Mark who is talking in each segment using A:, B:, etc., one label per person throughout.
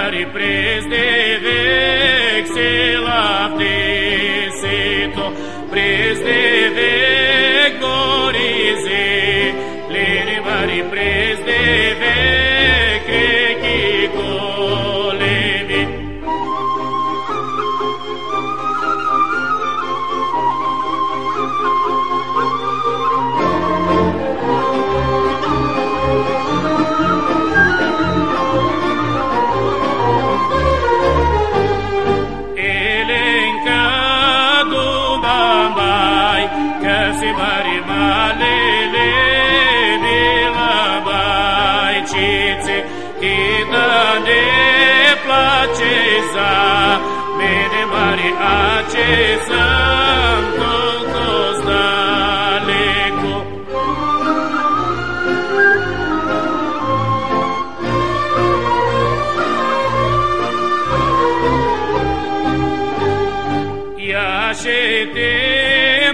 A: mari pres de vec se lapte sito do bambai kasi labai cice ida de Iașete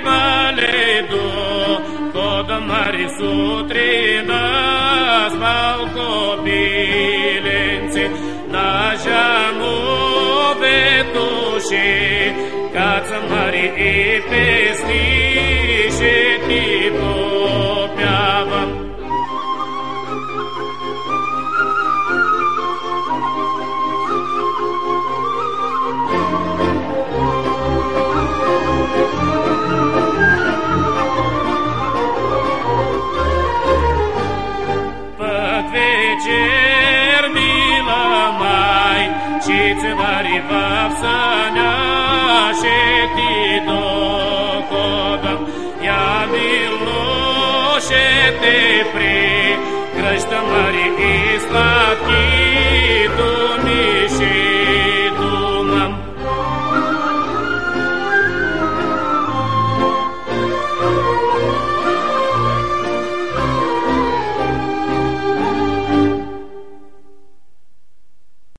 A: maledo, kod mari sutrina spalko bilenci, nažamu vetuši, kad sam mari i pesni, še Под вечер, мила май, Cice mari vapsana, Še ti dohodam, Ja milno, še te pre